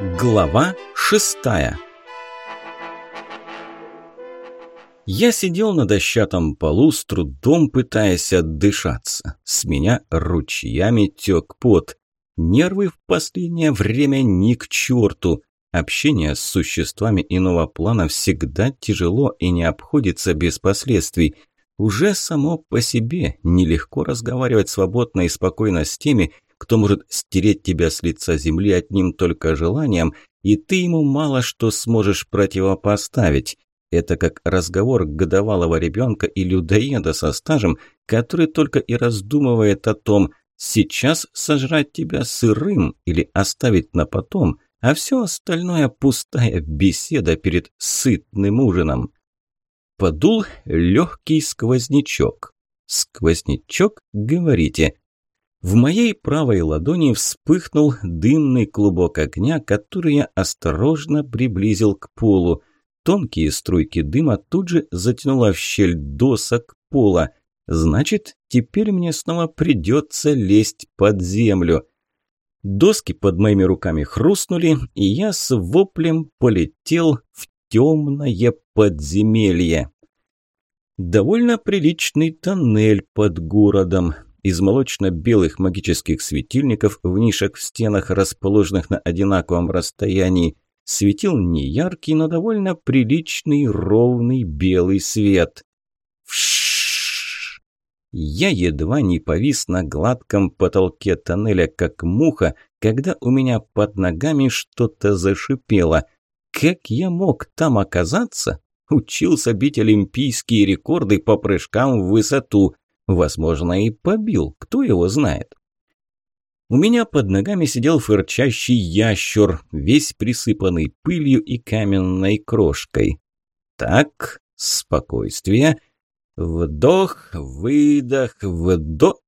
Глава шестая Я сидел на дощатом полу, с трудом пытаясь отдышаться. С меня ручьями тек пот. Нервы в последнее время ни к черту. Общение с существами иного плана всегда тяжело и не обходится без последствий. Уже само по себе нелегко разговаривать свободно и спокойно с теми, кто может стереть тебя с лица земли одним только желанием, и ты ему мало что сможешь противопоставить. Это как разговор годовалого ребенка и людоеда со стажем, который только и раздумывает о том, сейчас сожрать тебя сырым или оставить на потом, а все остальное пустая беседа перед сытным ужином. Подул легкий сквознячок. Сквознячок, говорите, в моей правой ладони вспыхнул дымный клубок огня, который я осторожно приблизил к полу. Тонкие струйки дыма тут же затянуло в щель досок пола. Значит, теперь мне снова придется лезть под землю. Доски под моими руками хрустнули, и я с воплем полетел в темное подземелье. Довольно приличный тоннель под городом. Из молочно-белых магических светильников в нишах в стенах, расположенных на одинаковом расстоянии, светил не яркий, но довольно приличный ровный белый свет. Вшшш! Я едва не повис на гладком потолке тоннеля, как муха, когда у меня под ногами что-то зашипело. Как я мог там оказаться? Учился бить олимпийские рекорды по прыжкам в высоту – Возможно, и побил, кто его знает. У меня под ногами сидел фырчащий ящер, весь присыпанный пылью и каменной крошкой. Так, спокойствие. Вдох, выдох, вдох.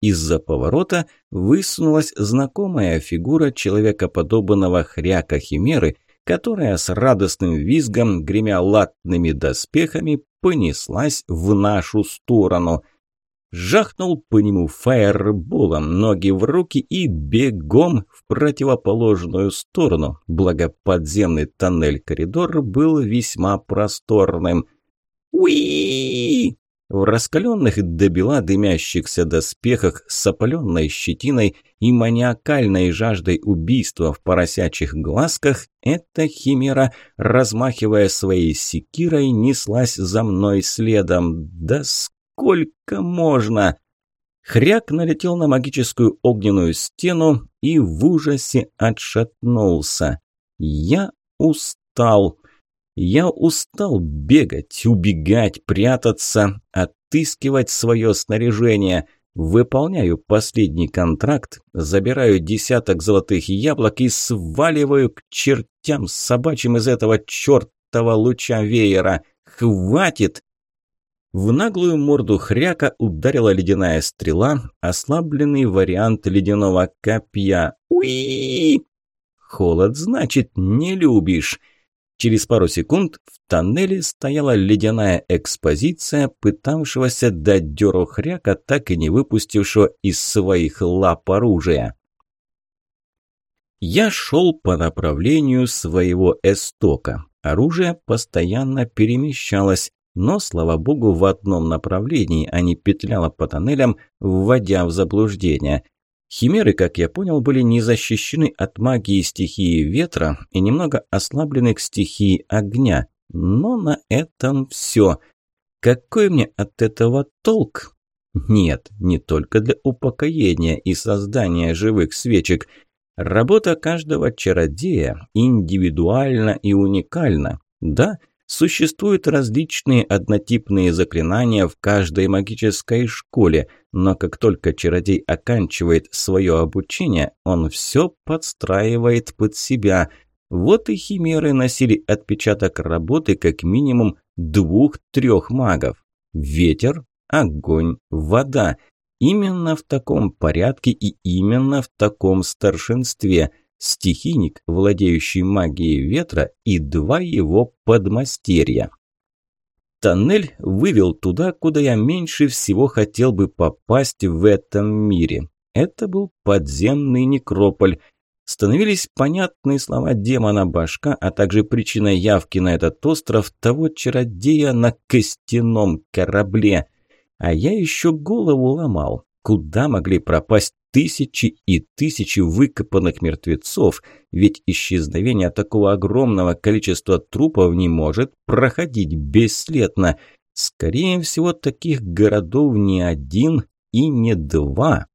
Из-за поворота высунулась знакомая фигура человекоподобного хряка-химеры, которая с радостным визгом, гремя латными доспехами, понеслась в нашу сторону жахнул по нему фаерболом, ноги в руки и бегом в противоположную сторону, благо подземный тоннель-коридор был весьма просторным. уи В раскаленных до бела дымящихся доспехах с опаленной щетиной и маниакальной жаждой убийства в поросячьих глазках эта химера, размахивая своей секирой, неслась за мной следом. Да Сколько можно? Хряк налетел на магическую огненную стену и в ужасе отшатнулся. Я устал. Я устал бегать, убегать, прятаться, отыскивать свое снаряжение. Выполняю последний контракт, забираю десяток золотых яблок и сваливаю к чертям собачьим из этого чертова луча веера. Хватит! В наглую морду хряка ударила ледяная стрела, ослабленный вариант ледяного копья. Уи! Холод, значит, не любишь. Через пару секунд в тоннеле стояла ледяная экспозиция, пытавшегося дать дёру хряка, так и не выпустившего из своих лап оружия. Я шел по направлению своего эстока. Оружие постоянно перемещалось, но, слава богу, в одном направлении, а не петляла по тоннелям, вводя в заблуждение. Химеры, как я понял, были не защищены от магии стихии ветра и немного ослаблены к стихии огня. Но на этом все. Какой мне от этого толк? Нет, не только для упокоения и создания живых свечек. Работа каждого чародея индивидуальна и уникальна. Да, – Существуют различные однотипные заклинания в каждой магической школе, но как только чародей оканчивает свое обучение, он все подстраивает под себя. Вот и химеры носили отпечаток работы как минимум двух-трех магов. Ветер, огонь, вода. Именно в таком порядке и именно в таком старшинстве – стихийник, владеющий магией ветра, и два его подмастерья. Тоннель вывел туда, куда я меньше всего хотел бы попасть в этом мире. Это был подземный некрополь. становились понятны слова демона башка, а также причиной явки на этот остров того чародея на костяном корабле. А я еще голову ломал, куда могли пропасть тысячи и тысячи выкопанных мертвецов, ведь исчезновение такого огромного количества трупов не может проходить бесследно. Скорее всего, таких городов не один и не два.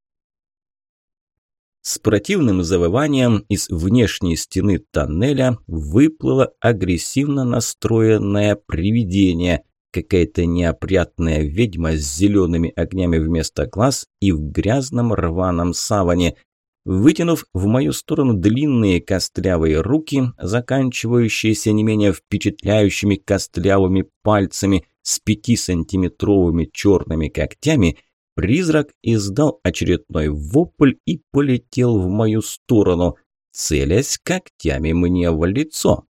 С противным завыванием из внешней стены тоннеля выплыло агрессивно настроенное привидение, какая-то неопрятная ведьма с зелеными огнями вместо глаз и в грязном рваном саване. Вытянув в мою сторону длинные костлявые руки, заканчивающиеся не менее впечатляющими костлявыми пальцами с пятисантиметровыми черными когтями – Призрак издал очередной вопль и полетел в мою сторону, целясь когтями мне в лицо.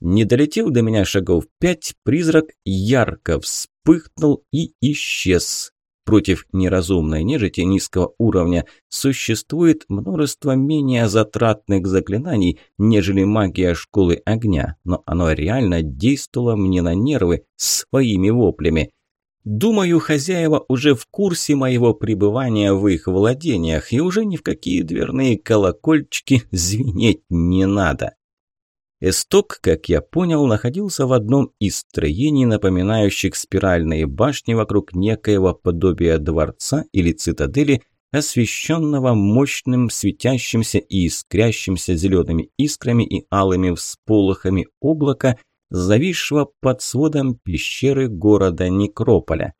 Не долетел до меня шагов пять, призрак ярко вспыхнул и исчез. Против неразумной нежити низкого уровня существует множество менее затратных заклинаний, нежели магия школы огня, но оно реально действовало мне на нервы своими воплями. Думаю, хозяева уже в курсе моего пребывания в их владениях, и уже ни в какие дверные колокольчики звенеть не надо. Эсток, как я понял, находился в одном из строений, напоминающих спиральные башни вокруг некоего подобия дворца или цитадели, освещенного мощным светящимся и искрящимся зелеными искрами и алыми всполохами облака – зависшего под сводом пещеры города Некрополя.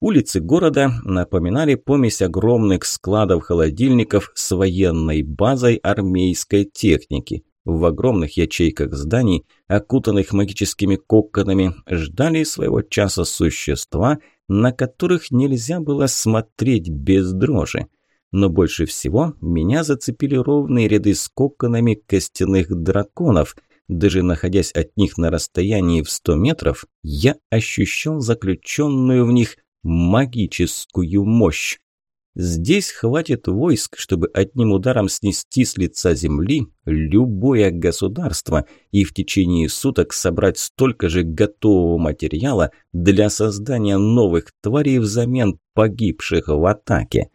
Улицы города напоминали помесь огромных складов-холодильников с военной базой армейской техники. В огромных ячейках зданий, окутанных магическими коконами, ждали своего часа существа, на которых нельзя было смотреть без дрожи. Но больше всего меня зацепили ровные ряды с коконами костяных драконов – даже находясь от них на расстоянии в 100 метров, я ощущал заключенную в них магическую мощь. Здесь хватит войск, чтобы одним ударом снести с лица земли любое государство и в течение суток собрать столько же готового материала для создания новых тварей взамен погибших в атаке.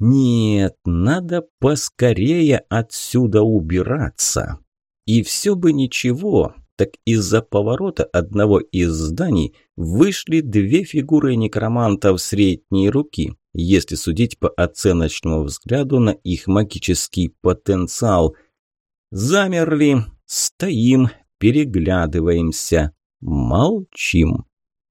Нет, надо поскорее отсюда убираться. И все бы ничего, так из-за поворота одного из зданий вышли две фигуры некромантов средней руки, если судить по оценочному взгляду на их магический потенциал. Замерли, стоим, переглядываемся, молчим.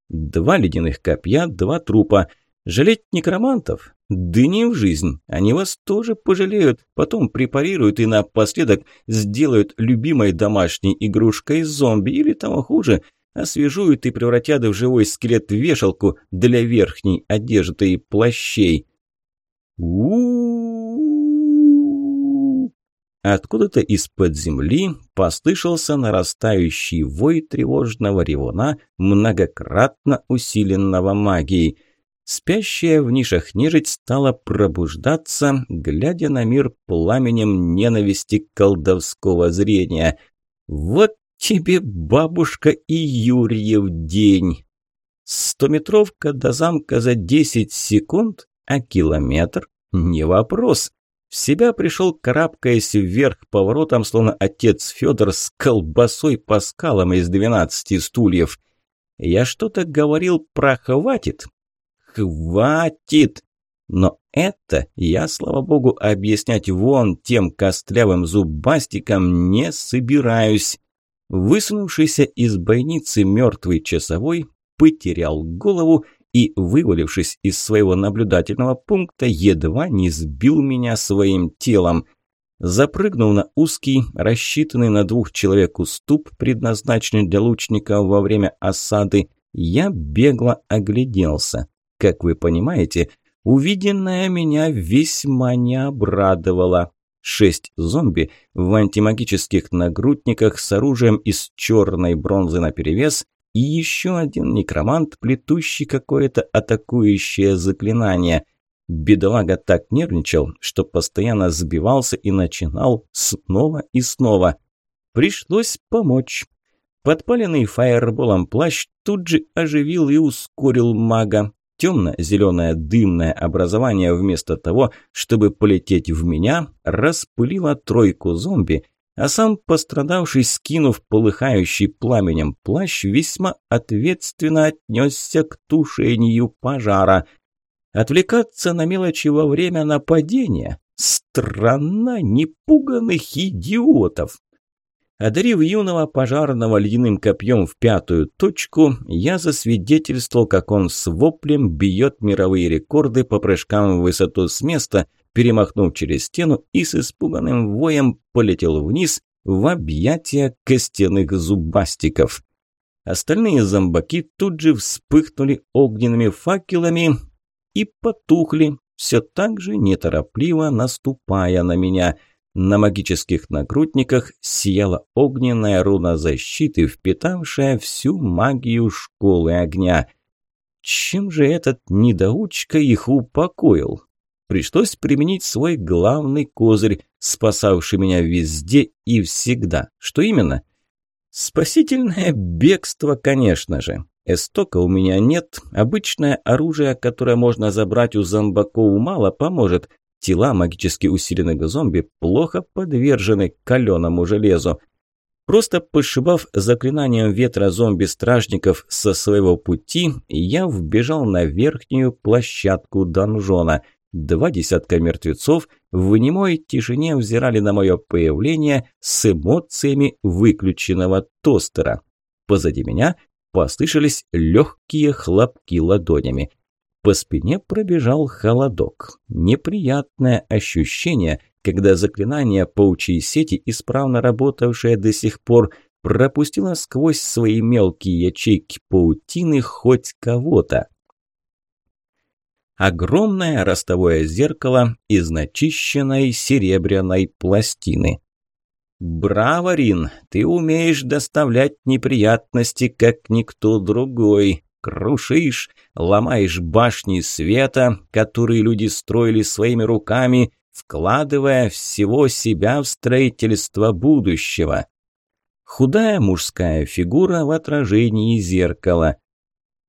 Два ледяных копья, два трупа. Жалеть некромантов? Да не в жизнь. Они вас тоже пожалеют, потом препарируют и напоследок сделают любимой домашней игрушкой зомби или того хуже, освежуют и превратят в живой скелет вешалку для верхней одежды и плащей. у Откуда-то из-под земли послышался нарастающий вой тревожного ревуна, многократно усиленного магией – Спящая в нишах нежить стала пробуждаться, глядя на мир пламенем ненависти колдовского зрения. «Вот тебе, бабушка, и Юрьев день!» Стометровка до замка за десять секунд, а километр – не вопрос. В себя пришел, карабкаясь вверх поворотом, словно отец Федор с колбасой по скалам из двенадцати стульев. Я что-то говорил про «хватит», Хватит! Но это я, слава богу, объяснять вон тем костлявым зубастикам не собираюсь. Высунувшийся из бойницы мертвый часовой потерял голову и, вывалившись из своего наблюдательного пункта, едва не сбил меня своим телом. Запрыгнув на узкий, рассчитанный на двух человек уступ, предназначенный для лучника во время осады, я бегло огляделся. Как вы понимаете, увиденное меня весьма не обрадовало. Шесть зомби в антимагических нагрудниках с оружием из черной бронзы наперевес и еще один некромант, плетущий какое-то атакующее заклинание. Бедолага так нервничал, что постоянно сбивался и начинал снова и снова. Пришлось помочь. Подпаленный фаерболом плащ тут же оживил и ускорил мага. Темно-зеленое дымное образование вместо того, чтобы полететь в меня, распылило тройку зомби, а сам пострадавший, скинув полыхающий пламенем плащ, весьма ответственно отнесся к тушению пожара. Отвлекаться на мелочи во время нападения – страна непуганных идиотов. Одарив юного пожарного ледяным копьем в пятую точку, я засвидетельствовал, как он с воплем бьет мировые рекорды по прыжкам в высоту с места, перемахнув через стену и с испуганным воем полетел вниз в объятия костяных зубастиков. Остальные зомбаки тут же вспыхнули огненными факелами и потухли, все так же неторопливо наступая на меня – на магических нагрудниках сияла огненная руна защиты, впитавшая всю магию школы огня. Чем же этот недоучка их упокоил? Пришлось применить свой главный козырь, спасавший меня везде и всегда. Что именно? Спасительное бегство, конечно же. Эстока у меня нет. Обычное оружие, которое можно забрать у зомбаков, мало поможет. Тела магически усиленных зомби плохо подвержены каленому железу. Просто пошибав заклинанием ветра зомби-стражников со своего пути, я вбежал на верхнюю площадку донжона. Два десятка мертвецов в немой тишине взирали на мое появление с эмоциями выключенного тостера. Позади меня послышались легкие хлопки ладонями. По спине пробежал холодок. Неприятное ощущение, когда заклинание паучьей сети, исправно работавшее до сих пор, пропустило сквозь свои мелкие ячейки паутины хоть кого-то. Огромное ростовое зеркало из начищенной серебряной пластины. «Браво, Рин! Ты умеешь доставлять неприятности, как никто другой!» Крушишь, ломаешь башни света, которые люди строили своими руками, вкладывая всего себя в строительство будущего. Худая мужская фигура в отражении зеркала.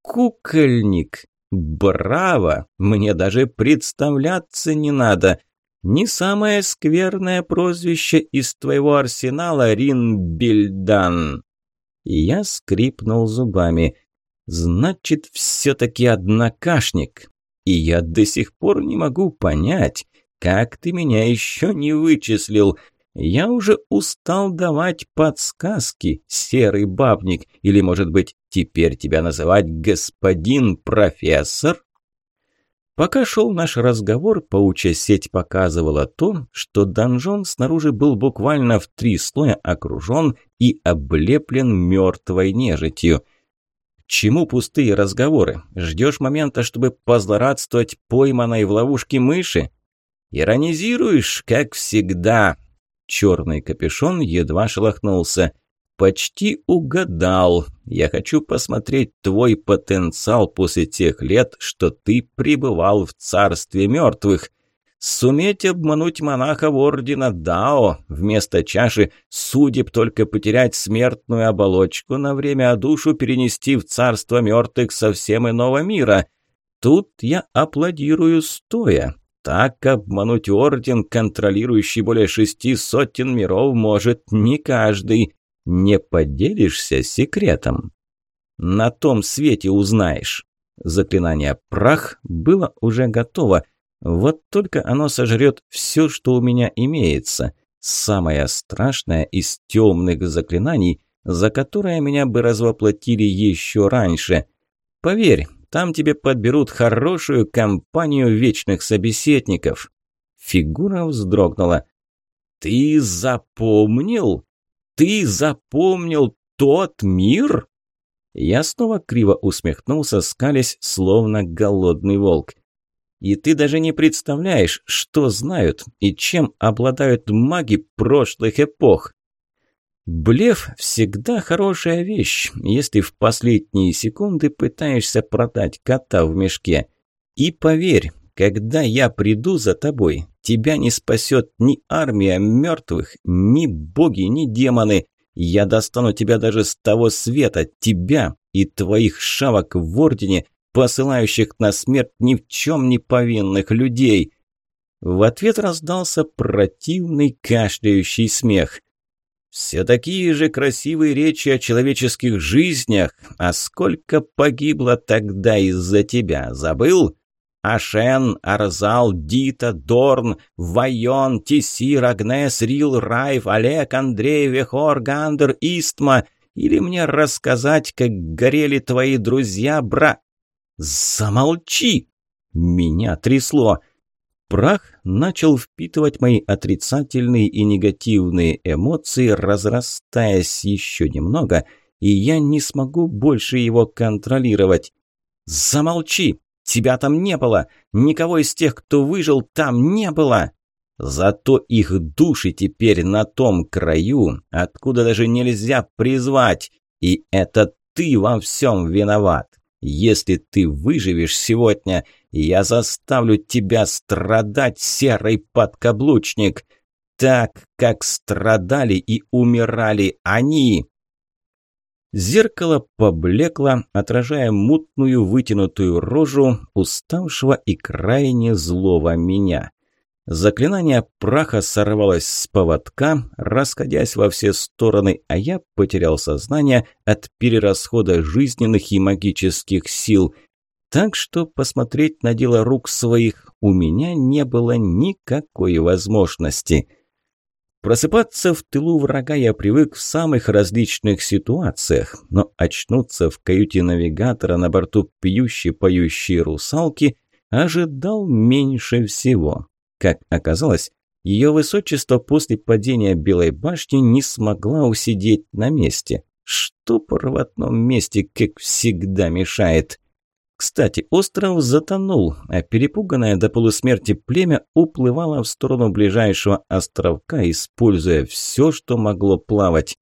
Кукольник! Браво! Мне даже представляться не надо. Не самое скверное прозвище из твоего арсенала, Ринбельдан. Я скрипнул зубами. Значит, все-таки однокашник. И я до сих пор не могу понять, как ты меня еще не вычислил. Я уже устал давать подсказки, серый бабник. Или, может быть, теперь тебя называть господин профессор? Пока шел наш разговор, паучья сеть показывала то, что донжон снаружи был буквально в три слоя окружен и облеплен мертвой нежитью – Чему пустые разговоры? Ждешь момента, чтобы позлорадствовать пойманной в ловушке мыши? Иронизируешь, как всегда. Черный капюшон едва шелохнулся. Почти угадал. Я хочу посмотреть твой потенциал после тех лет, что ты пребывал в царстве мертвых. Суметь обмануть монахов ордена Дао, вместо чаши судеб только потерять смертную оболочку на время, а душу перенести в царство мертвых совсем иного мира. Тут я аплодирую стоя. Так обмануть орден, контролирующий более шести сотен миров, может не каждый. Не поделишься секретом. На том свете узнаешь. Заклинание «Прах» было уже готово, вот только оно сожрет все, что у меня имеется. Самое страшное из темных заклинаний, за которое меня бы развоплотили еще раньше. Поверь, там тебе подберут хорошую компанию вечных собеседников. Фигура вздрогнула. «Ты запомнил? Ты запомнил тот мир?» Я снова криво усмехнулся, скалясь, словно голодный волк. И ты даже не представляешь, что знают и чем обладают маги прошлых эпох. Блеф всегда хорошая вещь, если в последние секунды пытаешься продать кота в мешке. И поверь, Когда я приду за тобой, тебя не спасет ни армия мертвых, ни боги, ни демоны. Я достану тебя даже с того света, тебя и твоих шавок в Ордене, посылающих на смерть ни в чем не повинных людей». В ответ раздался противный кашляющий смех. «Все такие же красивые речи о человеческих жизнях, а сколько погибло тогда из-за тебя, забыл?» Ашен, Арзал, Дита, Дорн, Вайон, Тисир, Агнес, Рил, Райв, Олег, Андрей, Вехор, Гандер, Истма. Или мне рассказать, как горели твои друзья, бра... Замолчи! Меня трясло. Прах начал впитывать мои отрицательные и негативные эмоции, разрастаясь еще немного, и я не смогу больше его контролировать. «Замолчи! Тебя там не было! Никого из тех, кто выжил, там не было!» Зато их души теперь на том краю, откуда даже нельзя призвать. И это ты во всем виноват. Если ты выживешь сегодня, я заставлю тебя страдать, серый подкаблучник, так, как страдали и умирали они. Зеркало поблекло, отражая мутную вытянутую рожу уставшего и крайне злого меня. Заклинание праха сорвалось с поводка, расходясь во все стороны, а я потерял сознание от перерасхода жизненных и магических сил. Так что посмотреть на дело рук своих у меня не было никакой возможности. Просыпаться в тылу врага я привык в самых различных ситуациях, но очнуться в каюте навигатора на борту пьющей-поющей русалки ожидал меньше всего. Как оказалось, ее высочество после падения Белой башни не смогла усидеть на месте. Что по рвотном месте, как всегда, мешает. Кстати, остров затонул, а перепуганное до полусмерти племя уплывало в сторону ближайшего островка, используя все, что могло плавать.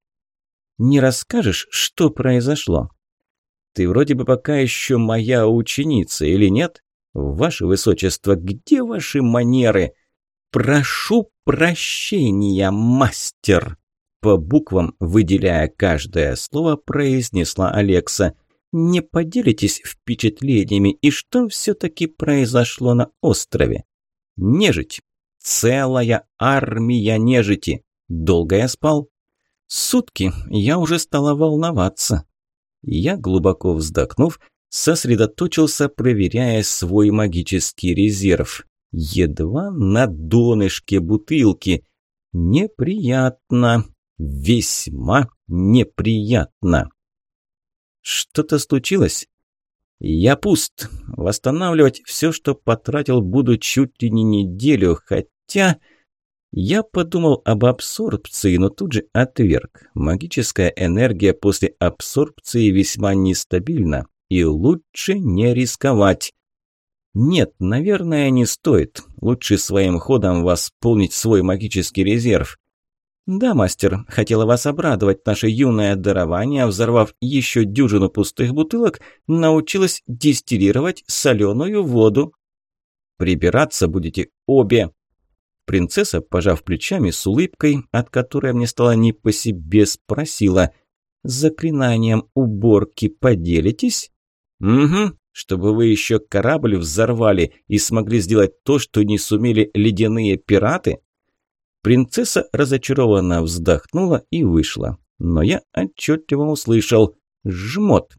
«Не расскажешь, что произошло?» «Ты вроде бы пока еще моя ученица, или нет? Ваше Высочество, где ваши манеры?» «Прошу прощения, мастер!» По буквам, выделяя каждое слово, произнесла Алекса – не поделитесь впечатлениями, и что все-таки произошло на острове? Нежить. Целая армия нежити. Долго я спал? Сутки. Я уже стала волноваться. Я, глубоко вздохнув, сосредоточился, проверяя свой магический резерв. Едва на донышке бутылки. Неприятно. Весьма неприятно. Что-то случилось? Я пуст. Восстанавливать все, что потратил, буду чуть ли не неделю, хотя... Я подумал об абсорбции, но тут же отверг. Магическая энергия после абсорбции весьма нестабильна, и лучше не рисковать. Нет, наверное, не стоит. Лучше своим ходом восполнить свой магический резерв. «Да, мастер, хотела вас обрадовать. Наше юное дарование, взорвав еще дюжину пустых бутылок, научилась дистиллировать соленую воду». «Прибираться будете обе». Принцесса, пожав плечами с улыбкой, от которой мне стало не по себе, спросила. «С заклинанием уборки поделитесь?» «Угу, чтобы вы еще корабль взорвали и смогли сделать то, что не сумели ледяные пираты?» Принцесса разочарованно вздохнула и вышла. Но я отчетливо услышал «Жмот».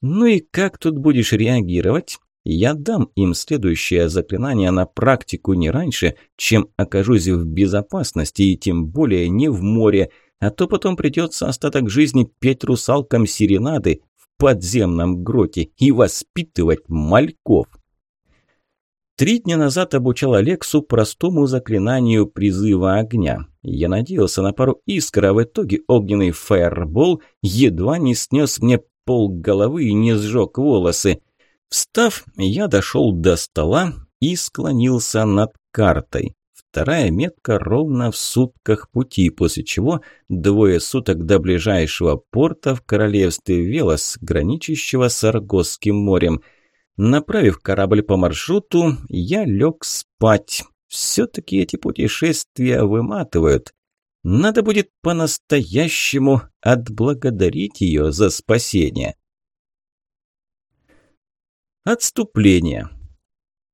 «Ну и как тут будешь реагировать?» Я дам им следующее заклинание на практику не раньше, чем окажусь в безопасности и тем более не в море, а то потом придется остаток жизни петь русалкам серенады подземном гроте и воспитывать мальков. Три дня назад обучал Алексу простому заклинанию призыва огня. Я надеялся на пару искр, а в итоге огненный фаербол едва не снес мне пол головы и не сжег волосы. Встав, я дошел до стола и склонился над картой. Вторая метка ровно в сутках пути, после чего двое суток до ближайшего порта в королевстве Велос, граничащего с Аргосским морем – Направив корабль по маршруту, я лег спать. Все-таки эти путешествия выматывают. Надо будет по-настоящему отблагодарить ее за спасение. Отступление.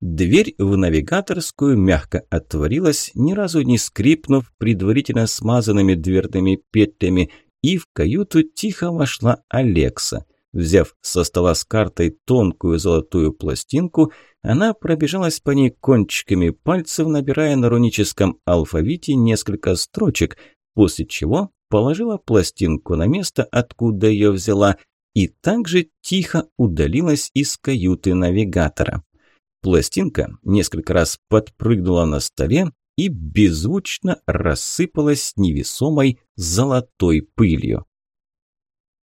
Дверь в навигаторскую мягко отворилась, ни разу не скрипнув предварительно смазанными дверными петлями, и в каюту тихо вошла Алекса. Взяв со стола с картой тонкую золотую пластинку, она пробежалась по ней кончиками пальцев, набирая на руническом алфавите несколько строчек, после чего положила пластинку на место, откуда ее взяла, и также тихо удалилась из каюты навигатора. Пластинка несколько раз подпрыгнула на столе и беззвучно рассыпалась невесомой золотой пылью.